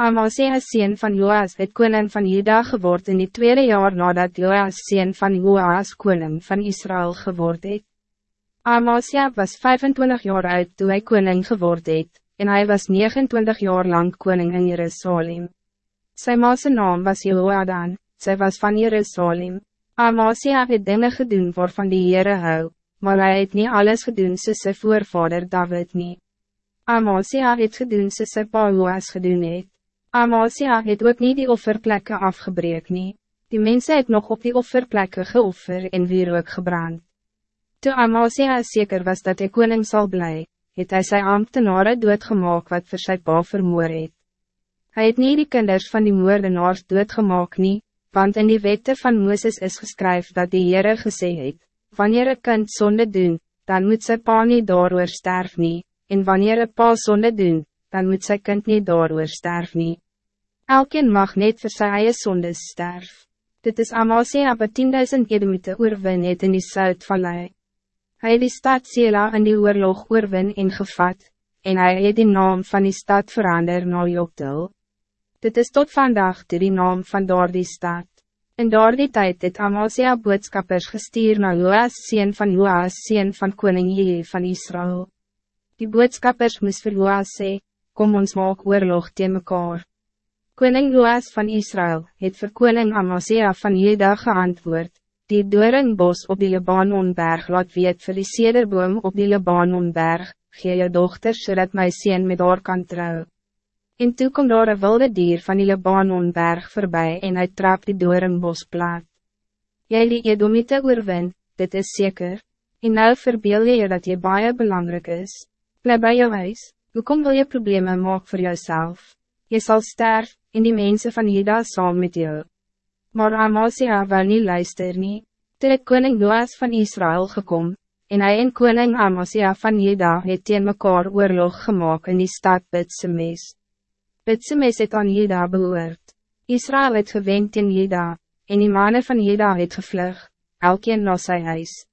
Amasia sien van Joas het koning van Juda geword in die tweede jaar nadat Joas sien van Joas koning van Israël geword het. Amasia was 25 jaar oud toen hij koning geword het, en hij was 29 jaar lang koning in Jerusalem. Sy maase naam was Jehoadan, zij was van Jerusalem. Amasia het dinge gedoen waarvan die Heere hou, maar hij het niet alles gedoen soos sy voorvader David nie. Amasia het gedoen soos sy pa Joas gedoen het. Amasia het ook niet die offerplekken afgebreek nie. Die mensen het nog op die offerplekken geoffer en weer ook gebrand. Toe Amasia zeker was dat hij koning zal blij, het hij zijn ambtenaren doodgemaak wat voor sy pa vermoor het. Hy het nie die kinders van die moordenaars doodgemaak nie, want in die wette van Mooses is geskryf dat die Heere gesê het, wanneer een kind zonde doen, dan moet sy pa nie daar sterf nie, en wanneer een pa zonde doen, dan moet sy kind niet door sterf nie. Elkeen mag net vir sy eie sondes sterf. Dit is Amasia wat 10.000 edemoete oorwin het in die Zuidvallei. Hij het die stad Sela in die oorlog oorwin en gevat, en hij het die naam van die stad verander na Joktel. Dit is tot vandaag die, die naam van door die stad. In door die tijd het Amasia boodskappers gestuur na Joas sien van Joas sien van koning Jee van Israël. Die boodskappers moes vir Joas sê, kom ons maak oorlog teen mekaar. Koning Joas van Israël het vir koning Amasia van Juda geantwoord, die doringbos op die Libanonberg laat weet vir die sederboom op die Libanonberg, gee je dochter zodat my sien met haar kan trou. En toe kom daar een wilde dier van die Libanonberg voorbij en hij trap die doringbos plaat. Jy die Edomite oorwin, dit is zeker. En nou verbeel je dat je baie belangrijk is. Blijf bij jou huis. Hoekom wil je problemen maken voor jezelf? Je zal sterven, en die mensen van Juda saam met jou. Maar Amasia wil niet luister nie. Toe het koning Joas van Israël gekom, en hij en koning Amasia van Juda het teen mekaar oorlog gemaakt in die stad Bitsemes. Bitsemes het aan Juda behoort. Israël het gewend in Juda, en die mannen van Juda het gevlug, elkeen na sy huis.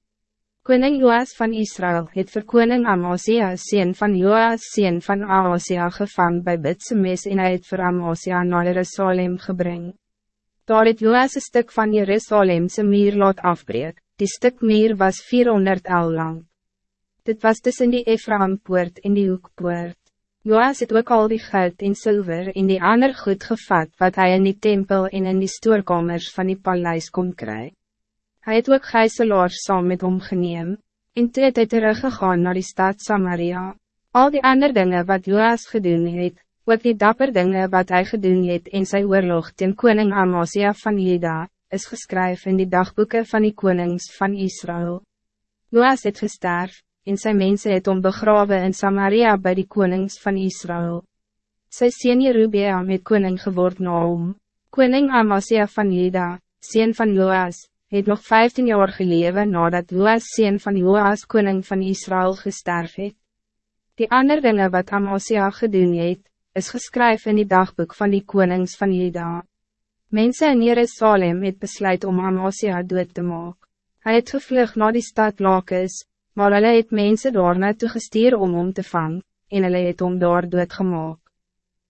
Koning Joas van Israël het vir koning Amasia sien van Joas sien van Amasia gevang bij Bitsemes en hy het vir Amasia na Jerusalem gebring. Daar het Joas een stuk van Jerusalemse muur laat afbreek, die stuk muur was 400 el lang. Dit was tussen die Ephraimpoort en die Hoekpoort. Joas het ook al die geld en zilver in die ander goed gevat wat hij in die tempel en in die stoorkamers van die paleis kon krijgen. Hij het ook gijzelaars saam met hom geneem, en toe het hy teruggegaan naar die stad Samaria. Al die andere dingen wat Joas gedoen het, ook die dapper dingen wat hij gedoen het in sy oorlog ten koning Amasia van Juda, is geschreven in die dagboeken van die konings van Israël. Joas het gesterf, en zijn mensen het om begraven in Samaria bij die konings van Israël. Sy sien Jerubeam het koning geword na hom. Koning Amasia van Juda, sien van Joas, het nog 15 jaar geleven nadat Joas sien van Joas koning van Israël gesterf het. Die andere dingen wat Amasia gedoen het, is geschreven in die dagboek van die konings van Juda. Mensen in Jerusalem het besluit om Amasia dood te maken. Hij het gevlug naar die stad Lakes, maar hulle het mense daar naartoe gestuur om om te vangen, en hulle het om daar doodgemaak.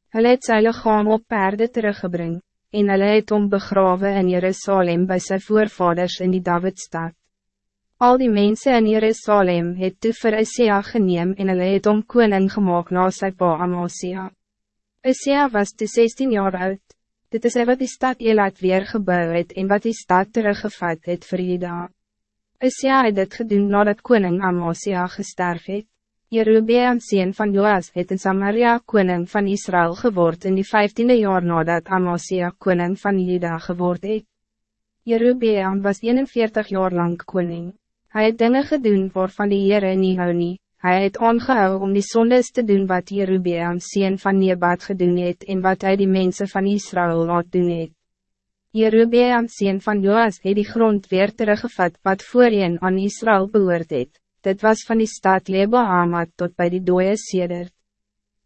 Hulle het sy lichaam op perde teruggebring, en hulle het om begrawe in Jerusalem bij zijn voorvaders in die Davidstad. Al die mensen in Jerusalem het toe vir Isaiah geneem en hulle het om koning gemaakt na sy pa Amasia. Isaiah was toe 16 jaar oud. Dit is wat die stad Elat weer gebouw het en wat die stad teruggevat het vir Juda. Isaiah het dit gedoen nadat koning Amasia gesterf het. Jerubeam sien van Joas het in Samaria koning van Israël geword in die vijftiende jaar nadat Amasia koning van Juda geword het. Jerubeam was 41 jaar lang koning. Hij het dingen gedoen waarvan die Heere nie hou nie. Hy het aangehou om die sondes te doen wat Jerubeam sien van Nebat gedoen het en wat hij die mensen van Israël laat doen het. Jerubeam sien van Joas het die grond weer teruggevat wat voorheen aan Israël behoort het dit was van die stad Lebo Hamad tot bij die dooie sedert.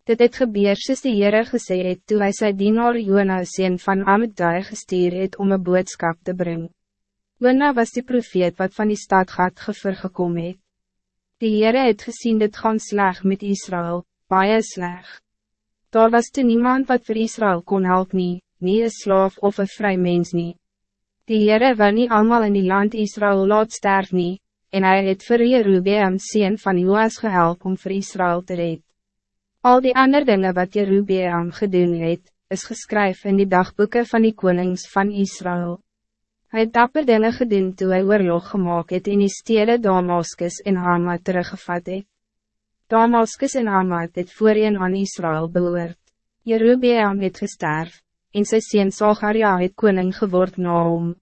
Dit het gebeur soos die Heere gesê het toe hy sy dienaar Jona sien van Amadai gestuur het om een boodskap te brengen. Jona was die profeet wat van die stad Gat gever gekom het. Die Heere het gezien dit gaan sleg met Israël, baie sleg. Daar was toen niemand wat voor Israël kon helpen, nie, nie een slaaf of een vrij mens nie. Die Heere wil nie allemaal in die land Israël laat sterf nie, en hij het vir Jerubeam sien van Joas gehelp om voor Israël te red. Al die andere dingen wat Jerubeam gedoen het, is geskryf in die dagboeken van die konings van Israël. Hij het dapper dinge gedoen toe hy oorlog gemaakt het in die stede Damascus en Hama teruggevat het. Damascus en Hama het voorheen aan Israël behoort. Jerubeam het gesterf, en sy sien Zacharia het koning geword na hom.